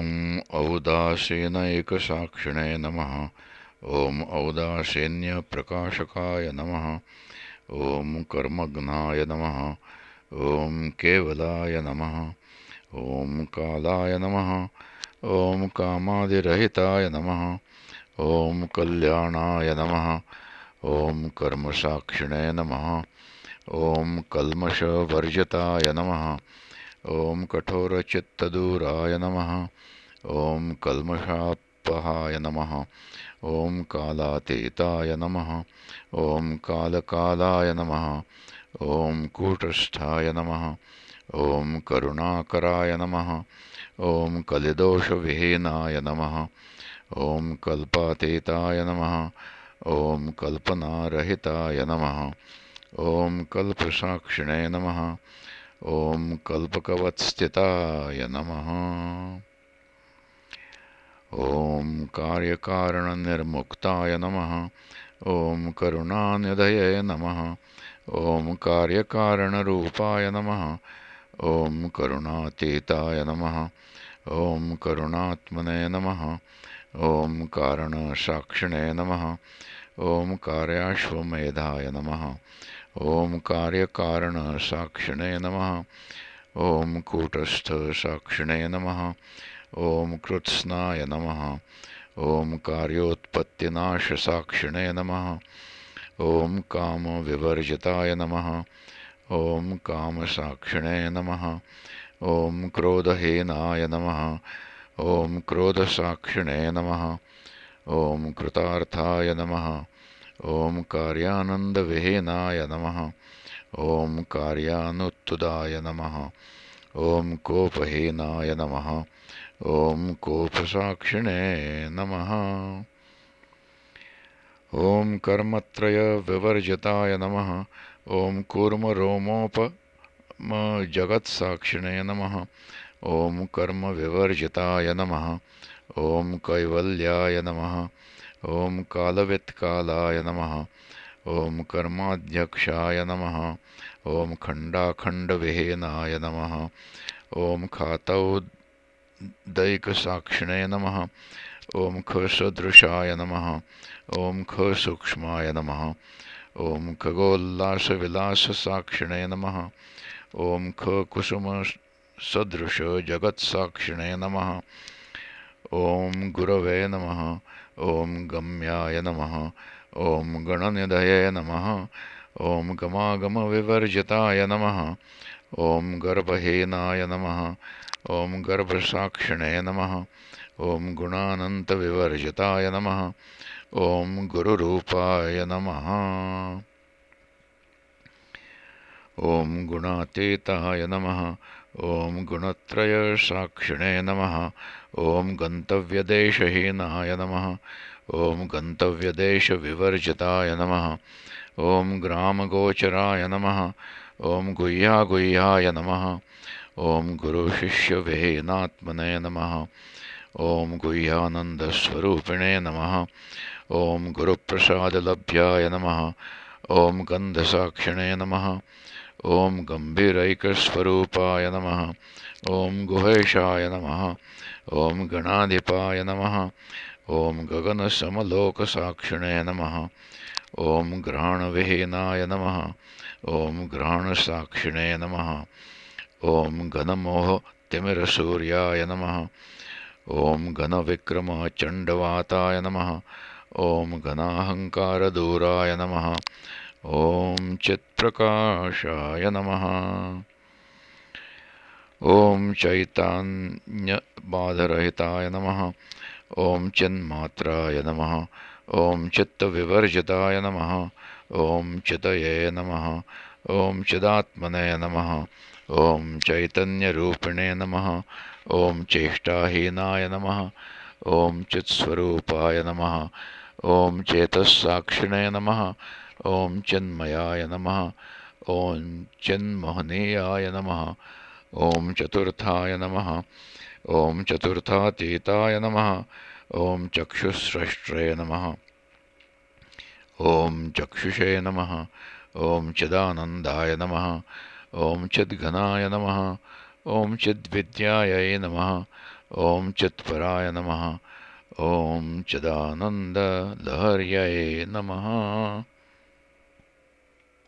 ॐ औदासीनैकसाक्षिणे नमः। ॐ औदासीन्यप्रकाशकाय नमः। ॐ कर्मघ्नाय नमः। ॐ केवलाय नमः। ॐ कालाय नमः। ॐ कामादिरहिताय नमः। ॐ कल्याणाय नमः। ॐ कर्मसाक्षिणे नमः। ॐ कल्मषवर्जताय नमः ॐ कठोरचित्तदूराय नमः। ॐ कल्मषापहाय नमः। ॐ कालातीताय नमः। ॐ कालकालाय नमः। ॐ कूटस्थाय नमः। ॐ करुणाकराय नमः। ॐ कलिदोषविहीनाय नमः। ॐ कल्पातीताय नमः। ॐ कल्पनारहिताय नमः। ॐ कल्पसाक्षिणे नमः ॐ कल्पकवत्स्थिताय नमः। ॐ कार्यकारणनिर्मुक्ताय नमः। ॐ करुणानिधये नमः। ॐ कार्यकारणरूपाय नमः। ॐ करुणातीताय नमः। ॐ करुणात्मने नमः। ॐ कारणसाक्षिणे नमः। ॐ कार्याश्वमेधाय नमः ॐ कार्यकारणसाक्षिणे नमः। ॐ कूटस्थसाक्षिणे नमः। ॐ कृत्स्नाय नमः। ॐ कार्योत्पत्तिनाशसाक्षिणे नमः। ॐ कामविवर्जिताय नमः। ॐ कामसाक्षिणे नमः। ॐ क्रोधहीनाय नमः। ॐ क्रोधसाक्षिणे नमः। ॐ कृतार्थाय नमः ॐ कार्यानन्दविहीनाय नमः। ॐ कार्यानुत्तुदाय नमः। ॐ कोपहीनाय नमः। ॐ कर्मत्रयविवर्जिताय नमः। ॐ कूर्मरोमोपमजगत्साक्षिणे नमः। ॐ कर्मविवर्जिताय नमः। ॐ कैवल्याय नमः ॐ कालवित्कालाय नमः। ॐ कर्माध्यक्षाय नमः। ॐ खण्डाखण्डविहीनाय नमः। ॐ खातौदैकसाक्षिणे नमः। ॐ खसदृशाय नमः। ॐ खसूक्ष्माय नमः। ॐ खगोल्लासविलाससाक्षिणे नमः। ॐ खकुसुमसदृशजगत्साक्षिणे नमः ॐ गुरवे नमः ॐ गम्याय नमः ॐ गणनिधये नमः ॐ गमागमविवर्जिताय नमः ॐ गर्भहीनाय नमः ॐ गर्भसाक्षिणे नमः ॐ गुणानन्तविवर्जिताय नमः ॐ गुरुरूपाय नमः। ॐ गुणातीताय नमः ॐ गुणत्रयसाक्षिणे नमः। ॐ गन्तव्यदेशहीनाय नमः। ॐ गन्तव्यदेशविवर्जिताय नमः। ॐ ग्रामगोचराय नमः। ॐ गुह्यागुह्याय नमः। ॐ गुरुशिष्यविहीनात्मने नमः। ॐ गुह्यानन्दस्वरूपिणे नमः। ॐ गुरुप्रसादलभ्याय नमः। ॐ गन्धसाक्षिणे नमः ॐ गम्भीरैकस्वरूपाय नमः। ॐ गुहेशाय नमः। ॐ गणाधिपाय नमः। ॐ गगनसमलोकसाक्षिणे नमः। ॐ घ्राणविहीनाय नमः। ॐ घ्राणसाक्षिणे नमः। ॐ घनमोहतिमिरसूर्याय नमः। ॐ घनविक्रमचण्डवाताय नमः। ॐ घनाहङ्कारदूराय नमः ॐ चित्प्रकाशाय नमः। ॐ चैतान्यबाधरहिताय नमः। ॐ चिन्मात्राय नमः। ॐ चित्तविवर्जिताय नमः। ॐ चितये नमः। ॐ चिदात्मने नमः। ॐ चैतन्यरूपिणे नमः। ॐ चेष्टाहीनाय नमः। ॐ चित्स्वरूपाय नमः। ॐ चेतस्साक्षिणे नमः ॐ चिन्मयाय नमः ॐ चिन्महनीयाय नमः ॐ चतुर्थाय नमः ॐ चतुर्थातीताय नमः ॐ चक्षुस्रष्ट्रे नमः ॐ चक्षुषे नमः ॐ चिदानन्दाय नमः ॐ चिद्घनाय नमः ॐ चिद्विद्यायै नमः ॐ चित्पराय नमः ॐ चिदानन्दलहर्यै नमः